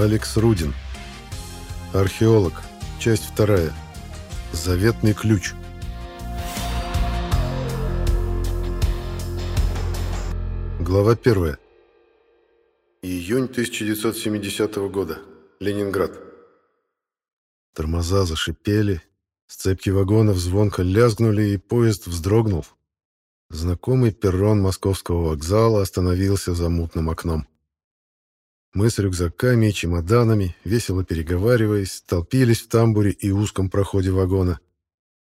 Алекс Рудин. Археолог. Часть вторая. Заветный ключ. Глава первая. Июнь 1970 года. Ленинград. Тормоза зашипели, сцепки вагонов звонко лязгнули, и поезд вздрогнул. Знакомый перрон московского вокзала остановился за мутным окном. Мы с рюкзаками и чемоданами, весело переговариваясь, толпились в тамбуре и узком проходе вагона.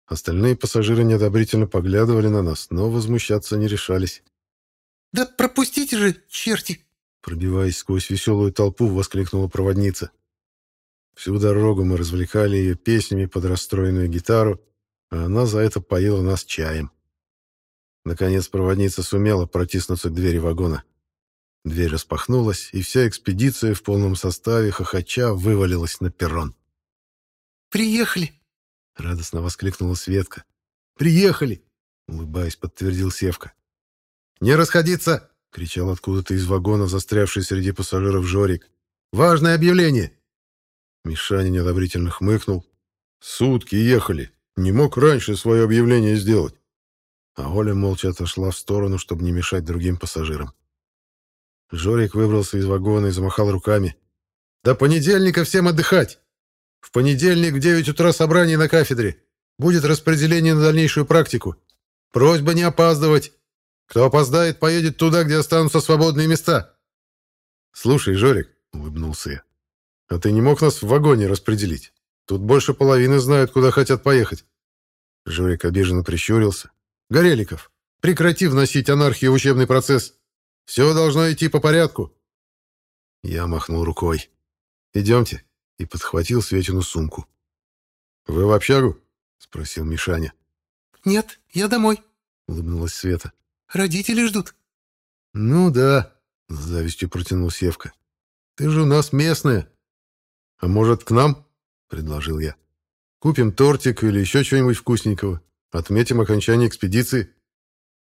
Остальные пассажиры неодобрительно поглядывали на нас, но возмущаться не решались. «Да пропустите же, черти!» Пробиваясь сквозь веселую толпу, воскликнула проводница. Всю дорогу мы развлекали ее песнями под расстроенную гитару, а она за это поила нас чаем. Наконец проводница сумела протиснуться к двери вагона. Дверь распахнулась, и вся экспедиция в полном составе хохоча вывалилась на перрон. «Приехали!» — радостно воскликнула Светка. «Приехали!» — улыбаясь, подтвердил Севка. «Не расходиться!» — кричал откуда-то из вагона, застрявший среди пассажиров Жорик. «Важное объявление!» Мишаня неодобрительно хмыкнул. «Сутки ехали. Не мог раньше свое объявление сделать». А Оля молча отошла в сторону, чтобы не мешать другим пассажирам. Жорик выбрался из вагона и замахал руками. «До понедельника всем отдыхать! В понедельник в 9 утра собрание на кафедре. Будет распределение на дальнейшую практику. Просьба не опаздывать. Кто опоздает, поедет туда, где останутся свободные места». «Слушай, Жорик», — улыбнулся я, — «а ты не мог нас в вагоне распределить? Тут больше половины знают, куда хотят поехать». Жорик обиженно прищурился. «Гореликов, прекрати вносить анархию в учебный процесс. Все должно идти по порядку. Я махнул рукой. Идемте. И подхватил Светину сумку. Вы в общагу? Спросил Мишаня. Нет, я домой. Улыбнулась Света. Родители ждут. Ну да, с завистью протянул Севка. Ты же у нас местная. А может, к нам? Предложил я. Купим тортик или еще чего-нибудь вкусненького. Отметим окончание экспедиции.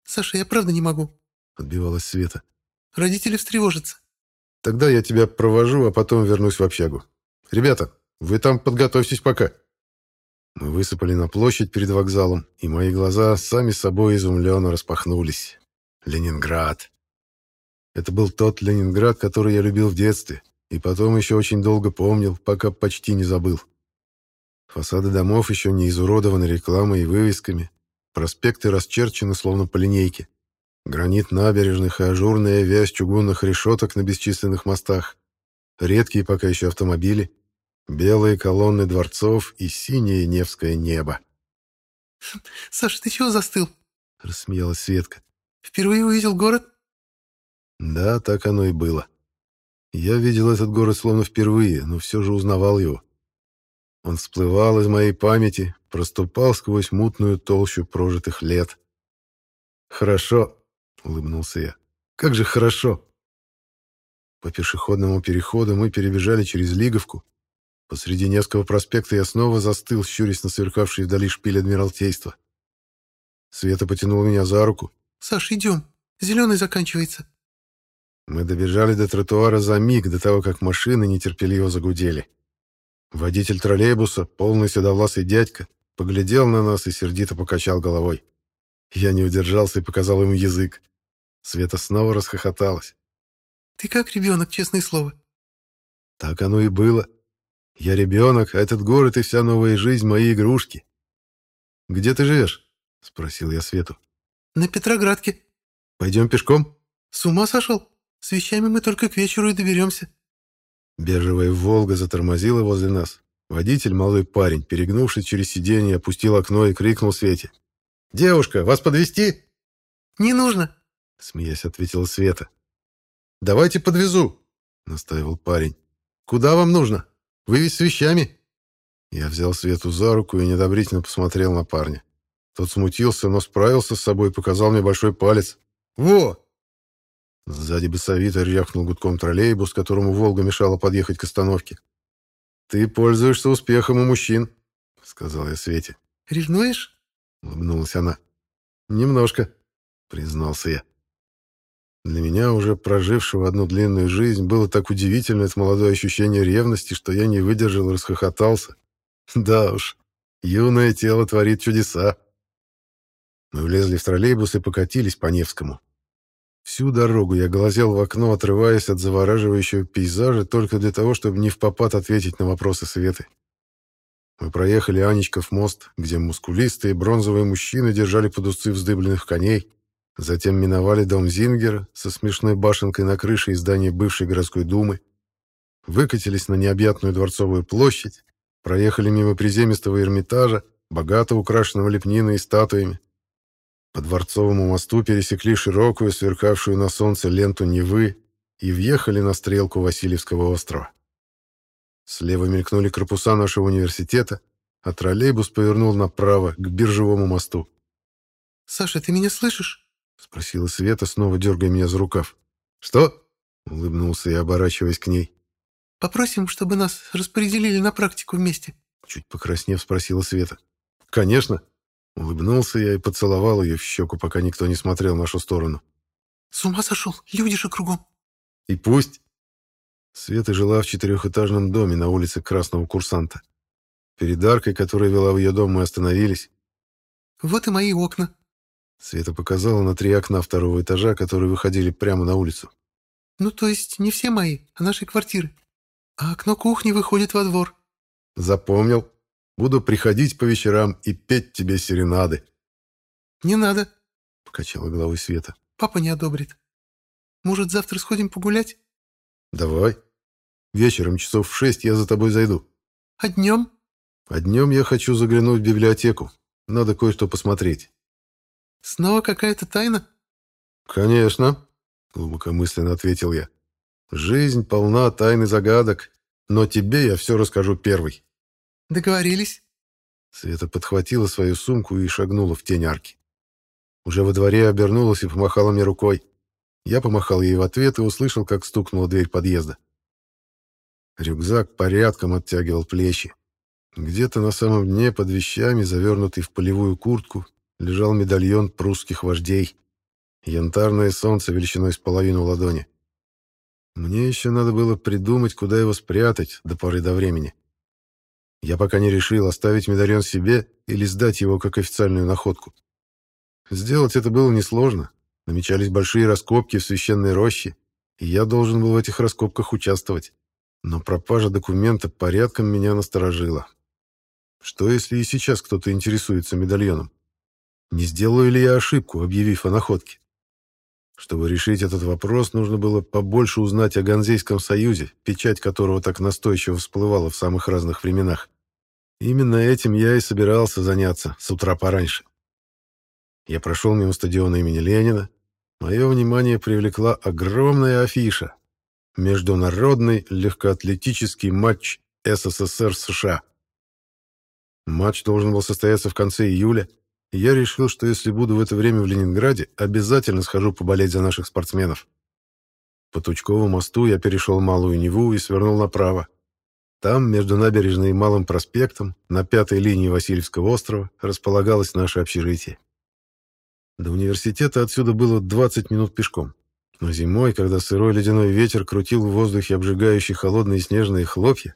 Саша, я правда не могу. — отбивалась Света. «Родители встревожатся». «Тогда я тебя провожу, а потом вернусь в общагу. Ребята, вы там подготовьтесь пока». Мы высыпали на площадь перед вокзалом, и мои глаза сами собой изумленно распахнулись. Ленинград. Это был тот Ленинград, который я любил в детстве, и потом еще очень долго помнил, пока почти не забыл. Фасады домов еще не изуродованы рекламой и вывесками, проспекты расчерчены словно по линейке. Гранит набережных и ажурная вязь чугунных решеток на бесчисленных мостах. Редкие пока еще автомобили. Белые колонны дворцов и синее Невское небо. «Саша, ты чего застыл?» — рассмеялась Светка. «Впервые увидел город?» Да, так оно и было. Я видел этот город словно впервые, но все же узнавал его. Он всплывал из моей памяти, проступал сквозь мутную толщу прожитых лет. Хорошо, — улыбнулся я. «Как же хорошо!» По пешеходному переходу мы перебежали через Лиговку. Посреди Невского проспекта я снова застыл, щурясь на сверкавший вдали шпиль Адмиралтейства. Света потянула меня за руку. «Саш, идем. Зеленый заканчивается». Мы добежали до тротуара за миг до того, как машины нетерпеливо загудели. Водитель троллейбуса, полный седовласый дядька, поглядел на нас и сердито покачал головой. Я не удержался и показал ему язык. Света снова расхохоталась. «Ты как ребенок, честное слово?» Так оно и было. Я ребенок, а этот город и вся новая жизнь — мои игрушки. «Где ты живешь?» — спросил я Свету. «На Петроградке». «Пойдем пешком?» «С ума сошел? С вещами мы только к вечеру и доберемся». Бежевая «Волга» затормозила возле нас. Водитель, молодой парень, перегнувшись через сиденье, опустил окно и крикнул Свете. «Девушка, вас подвести? «Не нужно», смеясь ответила Света. «Давайте подвезу», — настаивал парень. «Куда вам нужно? Вы ведь с вещами». Я взял Свету за руку и недобрительно посмотрел на парня. Тот смутился, но справился с собой и показал мне большой палец. «Во!» Сзади басовито рявкнул гудком троллейбус, которому «Волга» мешала подъехать к остановке. «Ты пользуешься успехом у мужчин», — сказал я Свете. «Ревнуешь?» — улыбнулась она. «Немножко», — признался я. Для меня, уже прожившего одну длинную жизнь, было так удивительно это молодое ощущение ревности, что я не выдержал и расхохотался. Да уж, юное тело творит чудеса. Мы влезли в троллейбус и покатились по Невскому. Всю дорогу я глазел в окно, отрываясь от завораживающего пейзажа только для того, чтобы не в попад ответить на вопросы Светы. Мы проехали Анечков мост, где мускулистые бронзовые мужчины держали под усы вздыбленных коней, затем миновали дом Зингера со смешной башенкой на крыше и здание бывшей городской думы, выкатились на необъятную дворцовую площадь, проехали мимо приземистого Эрмитажа, богато украшенного лепниной и статуями. По Дворцовому мосту пересекли широкую, сверкавшую на солнце ленту Невы и въехали на стрелку Васильевского острова. Слева мелькнули корпуса нашего университета, а троллейбус повернул направо, к биржевому мосту. «Саша, ты меня слышишь?» — спросила Света, снова дергая меня за рукав. «Что?» — улыбнулся я, оборачиваясь к ней. «Попросим, чтобы нас распределили на практику вместе», — чуть покраснев спросила Света. «Конечно». Улыбнулся я и поцеловал ее в щеку, пока никто не смотрел в нашу сторону. «С ума сошел? Люди же кругом». «И пусть». Света жила в четырехэтажном доме на улице Красного Курсанта. Перед аркой, которая вела в ее дом, мы остановились. «Вот и мои окна». Света показала на три окна второго этажа, которые выходили прямо на улицу. «Ну, то есть не все мои, а нашей квартиры. А окно кухни выходит во двор». «Запомнил. Буду приходить по вечерам и петь тебе серенады». «Не надо», — покачала головой Света. «Папа не одобрит. Может, завтра сходим погулять?» «Давай. Вечером часов в шесть я за тобой зайду». «А днем?» «А днем я хочу заглянуть в библиотеку. Надо кое-что посмотреть». «Снова какая-то тайна?» «Конечно», — глубокомысленно ответил я. «Жизнь полна тайн и загадок, но тебе я все расскажу первый». «Договорились». Света подхватила свою сумку и шагнула в тень арки. Уже во дворе обернулась и помахала мне рукой. Я помахал ей в ответ и услышал, как стукнула дверь подъезда. Рюкзак порядком оттягивал плечи. Где-то на самом дне под вещами, завернутый в полевую куртку, лежал медальон прусских вождей. Янтарное солнце величиной с половину ладони. Мне еще надо было придумать, куда его спрятать до поры до времени. Я пока не решил, оставить медальон себе или сдать его как официальную находку. Сделать это было несложно. Намечались большие раскопки в священной роще, и я должен был в этих раскопках участвовать. Но пропажа документа порядком меня насторожила. Что, если и сейчас кто-то интересуется медальоном? Не сделаю ли я ошибку, объявив о находке? Чтобы решить этот вопрос, нужно было побольше узнать о Ганзейском союзе, печать которого так настойчиво всплывала в самых разных временах. Именно этим я и собирался заняться с утра пораньше. Я прошел мимо стадиона имени Ленина. Мое внимание привлекла огромная афиша. Международный легкоатлетический матч СССР-США. Матч должен был состояться в конце июля, я решил, что если буду в это время в Ленинграде, обязательно схожу поболеть за наших спортсменов. По Тучкову мосту я перешел Малую Неву и свернул направо. Там, между набережной и Малым проспектом, на пятой линии Васильевского острова, располагалось наше общежитие. До университета отсюда было 20 минут пешком. Но зимой, когда сырой ледяной ветер крутил в воздухе обжигающие холодные снежные хлопья,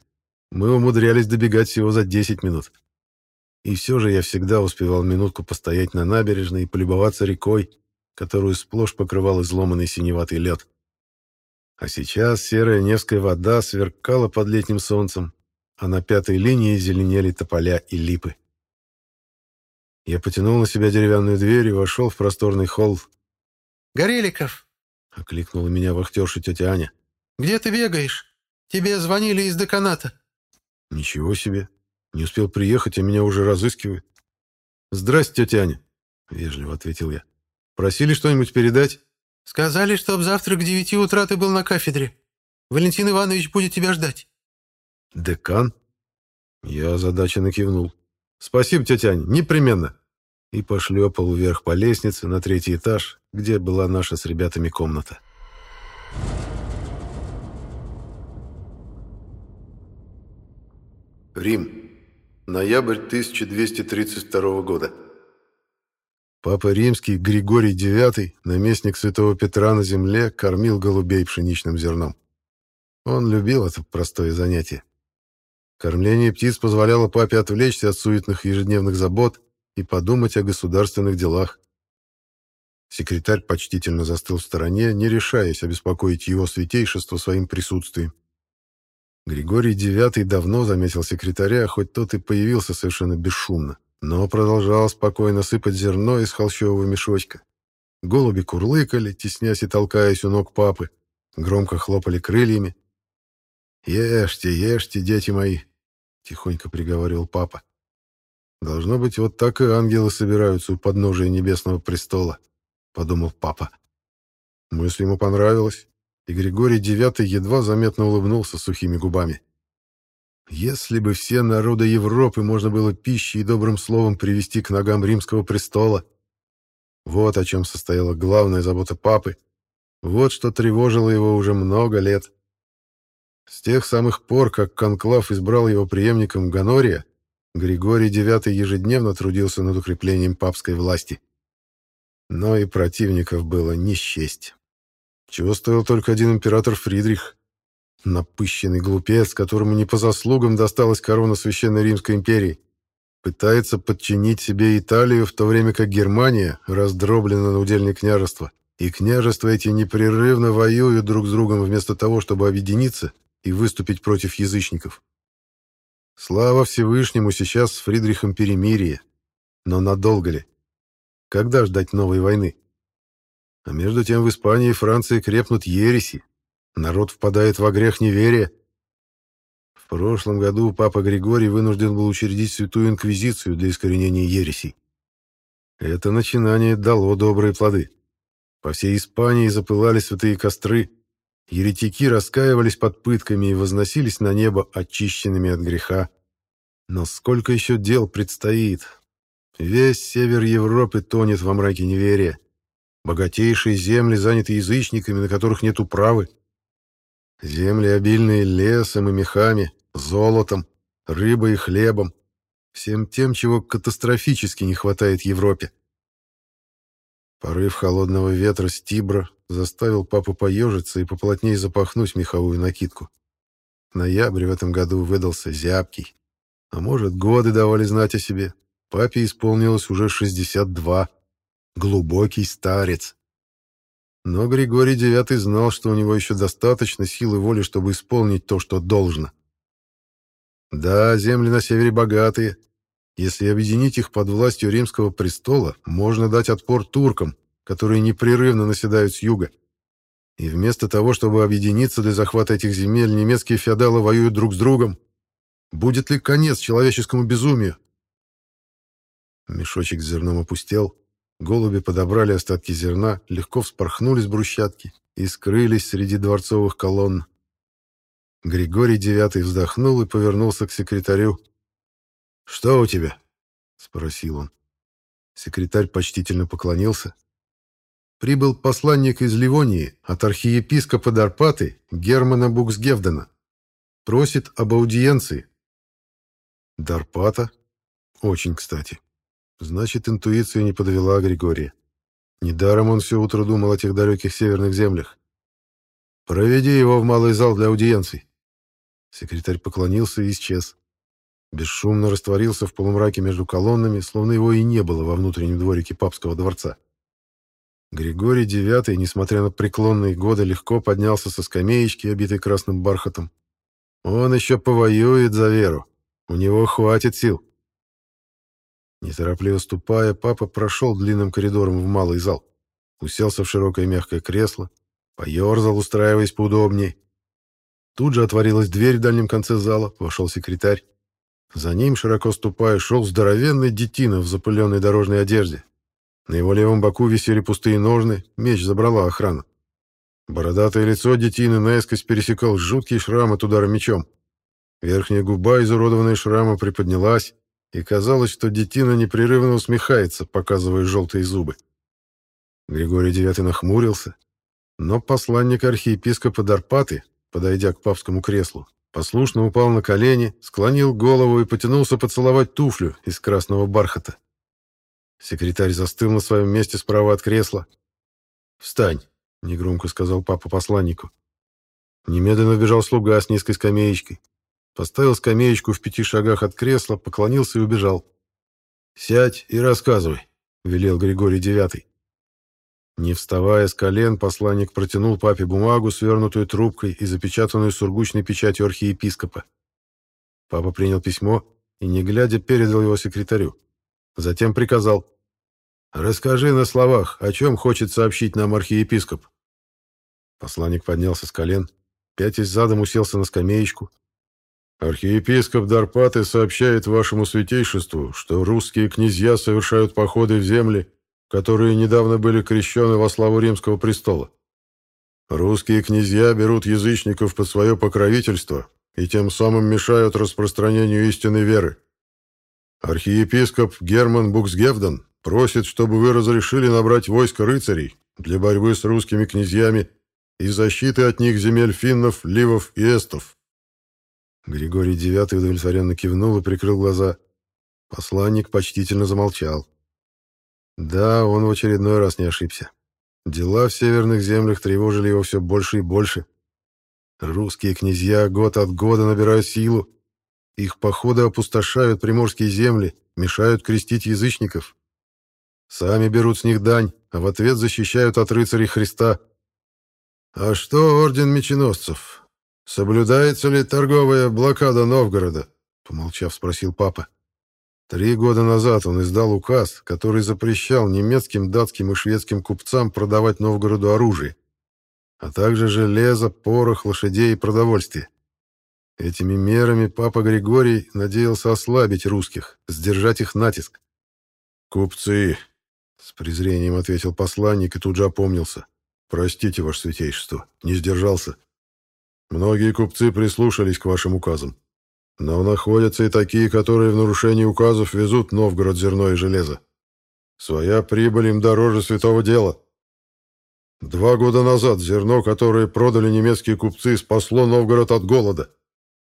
мы умудрялись добегать всего за 10 минут. И все же я всегда успевал минутку постоять на набережной и полюбоваться рекой, которую сплошь покрывал изломанный синеватый лед. А сейчас серая Невская вода сверкала под летним солнцем, а на пятой линии зеленели тополя и липы. Я потянул на себя деревянную дверь и вошел в просторный холл. «Гореликов!» — окликнула меня вахтерша тетя Аня. «Где ты бегаешь? Тебе звонили из деканата». «Ничего себе! Не успел приехать, а меня уже разыскивают». «Здрасте, тетя Аня!» — вежливо ответил я. «Просили что-нибудь передать?» «Сказали, чтоб завтра к девяти утра ты был на кафедре. Валентин Иванович будет тебя ждать». «Декан?» Я озадаченно кивнул. «Спасибо, тетя Аня, непременно!» И пошлепал вверх по лестнице на третий этаж, где была наша с ребятами комната. Рим. Ноябрь 1232 года. Папа Римский Григорий IX, наместник святого Петра на земле, кормил голубей пшеничным зерном. Он любил это простое занятие. Кормление птиц позволяло папе отвлечься от суетных ежедневных забот и подумать о государственных делах. Секретарь почтительно застыл в стороне, не решаясь обеспокоить его святейшество своим присутствием. Григорий IX давно заметил секретаря, хоть тот и появился совершенно бесшумно, но продолжал спокойно сыпать зерно из холщового мешочка. Голуби курлыкали, теснясь и толкаясь у ног папы, громко хлопали крыльями. «Ешьте, ешьте, дети мои!» — тихонько приговаривал папа. «Должно быть, вот так и ангелы собираются у подножия небесного престола», — подумал папа. Мысль ему понравилась, и Григорий IX едва заметно улыбнулся сухими губами. Если бы все народы Европы можно было пищей и добрым словом привести к ногам римского престола. Вот о чем состояла главная забота папы. Вот что тревожило его уже много лет. С тех самых пор, как Конклав избрал его преемником Ганория, Григорий IX ежедневно трудился над укреплением папской власти. Но и противников было не счесть. Чего стоил только один император Фридрих. Напыщенный глупец, которому не по заслугам досталась корона Священной Римской империи. Пытается подчинить себе Италию, в то время как Германия раздроблена на удельные княжества. И княжества эти непрерывно воюют друг с другом вместо того, чтобы объединиться и выступить против язычников. Слава Всевышнему, сейчас с Фридрихом перемирие. Но надолго ли? Когда ждать новой войны? А между тем в Испании и Франции крепнут ереси. Народ впадает во грех неверия. В прошлом году папа Григорий вынужден был учредить святую инквизицию для искоренения ересей. Это начинание дало добрые плоды. По всей Испании запылали святые костры. Еретики раскаивались под пытками и возносились на небо очищенными от греха. Но сколько еще дел предстоит? Весь север Европы тонет во мраке неверия. Богатейшие земли заняты язычниками, на которых нет управы. Земли, обильные лесом и мехами, золотом, рыбой и хлебом. Всем тем, чего катастрофически не хватает Европе. Порыв холодного ветра с Тибра заставил папу поежиться и поплотнее запахнуть меховую накидку. Ноябрь в этом году выдался зябкий. А может, годы давали знать о себе. Папе исполнилось уже 62 глубокий старец. Но Григорий IX знал, что у него еще достаточно силы воли, чтобы исполнить то, что должно. Да, земли на севере богатые. Если объединить их под властью римского престола, можно дать отпор туркам, которые непрерывно наседают с юга. И вместо того, чтобы объединиться для захвата этих земель, немецкие феодалы воюют друг с другом. Будет ли конец человеческому безумию? Мешочек с зерном опустел, Голуби подобрали остатки зерна, легко вспорхнули с брусчатки и скрылись среди дворцовых колонн. Григорий Девятый вздохнул и повернулся к секретарю. «Что у тебя?» — спросил он. Секретарь почтительно поклонился. Прибыл посланник из Ливонии от архиепископа Дарпаты Германа Буксгевдена. Просит об аудиенции. Дарпата? Очень кстати. Значит, интуиция не подвела Григория. Недаром он все утро думал о тех далеких северных землях. «Проведи его в малый зал для аудиенций». Секретарь поклонился и исчез. Бесшумно растворился в полумраке между колоннами, словно его и не было во внутреннем дворике папского дворца. Григорий IX, несмотря на преклонные годы, легко поднялся со скамеечки, обитой красным бархатом. Он еще повоюет за веру. У него хватит сил. Неторопливо ступая, папа прошел длинным коридором в малый зал, уселся в широкое мягкое кресло, поерзал, устраиваясь поудобнее. Тут же отворилась дверь в дальнем конце зала, вошел секретарь. За ним, широко ступая, шел здоровенный детина в запыленной дорожной одежде. На его левом боку висели пустые ножны, меч забрала охрана. Бородатое лицо детины наискось пересекал жуткий шрам от удара мечом. Верхняя губа, изуродованная шрамом, приподнялась, и казалось, что детина непрерывно усмехается, показывая желтые зубы. Григорий IX нахмурился, но посланник архиепископа Дарпаты, подойдя к папскому креслу, послушно упал на колени, склонил голову и потянулся поцеловать туфлю из красного бархата. Секретарь застыл на своем месте справа от кресла. «Встань», — негромко сказал папа посланнику. Немедленно убежал слуга с низкой скамеечкой. Поставил скамеечку в пяти шагах от кресла, поклонился и убежал. «Сядь и рассказывай», — велел Григорий Девятый. Не вставая с колен, посланник протянул папе бумагу, свернутую трубкой и запечатанную сургучной печатью архиепископа. Папа принял письмо и, не глядя, передал его секретарю. Затем приказал. «Расскажи на словах, о чем хочет сообщить нам архиепископ». Посланник поднялся с колен, пятясь задом уселся на скамеечку. «Архиепископ Дарпаты сообщает вашему святейшеству, что русские князья совершают походы в земли, которые недавно были крещены во славу римского престола. Русские князья берут язычников под свое покровительство и тем самым мешают распространению истинной веры. Архиепископ Герман Буксгевден просит, чтобы вы разрешили набрать войско рыцарей для борьбы с русскими князьями и защиты от них земель финнов, ливов и эстов. Григорий IX удовлетворенно кивнул и прикрыл глаза. Посланник почтительно замолчал. Да, он в очередной раз не ошибся. Дела в северных землях тревожили его все больше и больше. Русские князья год от года набирают силу. Их походы опустошают приморские земли, мешают крестить язычников. Сами берут с них дань, а в ответ защищают от рыцарей Христа. А что орден меченосцев? Соблюдается ли торговая блокада Новгорода? Помолчав, спросил папа. Три года назад он издал указ, который запрещал немецким, датским и шведским купцам продавать Новгороду оружие, а также железо, порох, лошадей и продовольствие. Этими мерами папа Григорий надеялся ослабить русских, сдержать их натиск. «Купцы!» — с презрением ответил посланник и тут же опомнился. «Простите, ваше святейшество, не сдержался. Многие купцы прислушались к вашим указам. Но находятся и такие, которые в нарушении указов везут Новгород зерно и железо. Своя прибыль им дороже святого дела. Два года назад зерно, которое продали немецкие купцы, спасло Новгород от голода.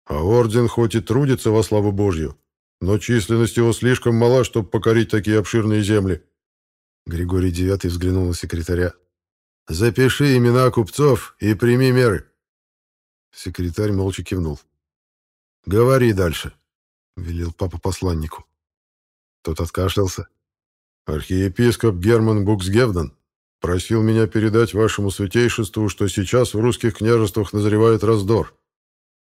А орден хоть и трудится во славу Божью, но численность его слишком мала, чтобы покорить такие обширные земли. Григорий Девятый взглянул на секретаря. «Запиши имена купцов и прими меры». Секретарь молча кивнул. «Говори дальше», — велел папа посланнику. Тот откашлялся. «Архиепископ Герман Буксгевден просил меня передать вашему святейшеству, что сейчас в русских княжествах назревает раздор.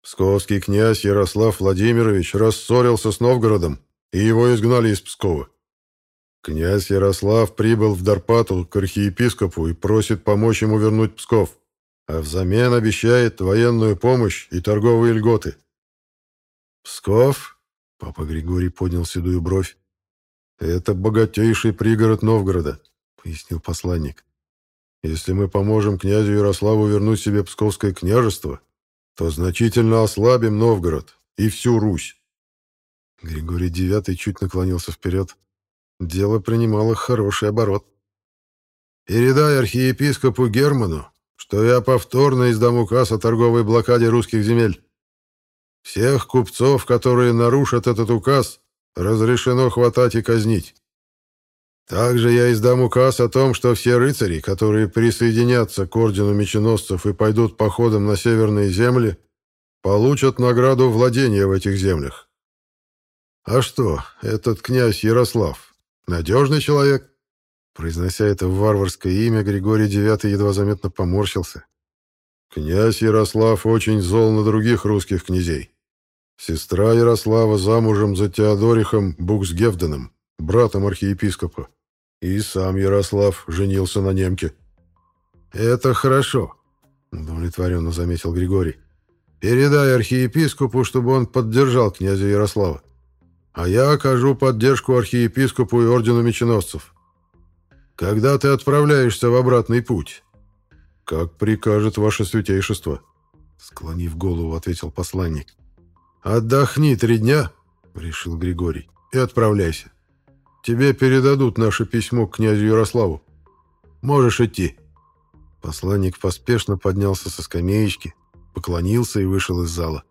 Псковский князь Ярослав Владимирович рассорился с Новгородом, и его изгнали из Пскова. Князь Ярослав прибыл в Дарпату к архиепископу и просит помочь ему вернуть Псков, а взамен обещает военную помощь и торговые льготы. «Псков?» — папа Григорий поднял седую бровь. «Это богатейший пригород Новгорода», — пояснил посланник. «Если мы поможем князю Ярославу вернуть себе Псковское княжество, то значительно ослабим Новгород и всю Русь». Григорий Девятый чуть наклонился вперед. Дело принимало хороший оборот. «Передай архиепископу Герману, что я повторно издам указ о торговой блокаде русских земель. Всех купцов, которые нарушат этот указ, разрешено хватать и казнить. Также я издам указ о том, что все рыцари, которые присоединятся к ордену меченосцев и пойдут походом на северные земли, получат награду владения в этих землях. А что, этот князь Ярослав, надежный человек? Произнося это варварское имя, Григорий IX едва заметно поморщился. Князь Ярослав очень зол на других русских князей. Сестра Ярослава замужем за Теодорихом Буксгевденом, братом архиепископа. И сам Ярослав женился на немке. «Это хорошо», — удовлетворенно заметил Григорий. «Передай архиепископу, чтобы он поддержал князя Ярослава. А я окажу поддержку архиепископу и ордену меченосцев. Когда ты отправляешься в обратный путь?» «Как прикажет ваше святейшество», — склонив голову, ответил посланник. «Отдохни три дня», — решил Григорий, — «и отправляйся. Тебе передадут наше письмо к князю Ярославу. Можешь идти». Посланник поспешно поднялся со скамеечки, поклонился и вышел из зала.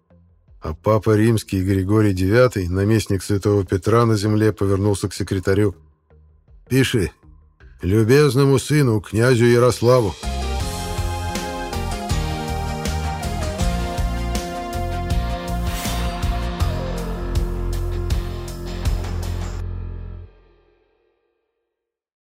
А папа римский Григорий IX, наместник святого Петра на земле, повернулся к секретарю. Пиши. Любезному сыну, князю Ярославу.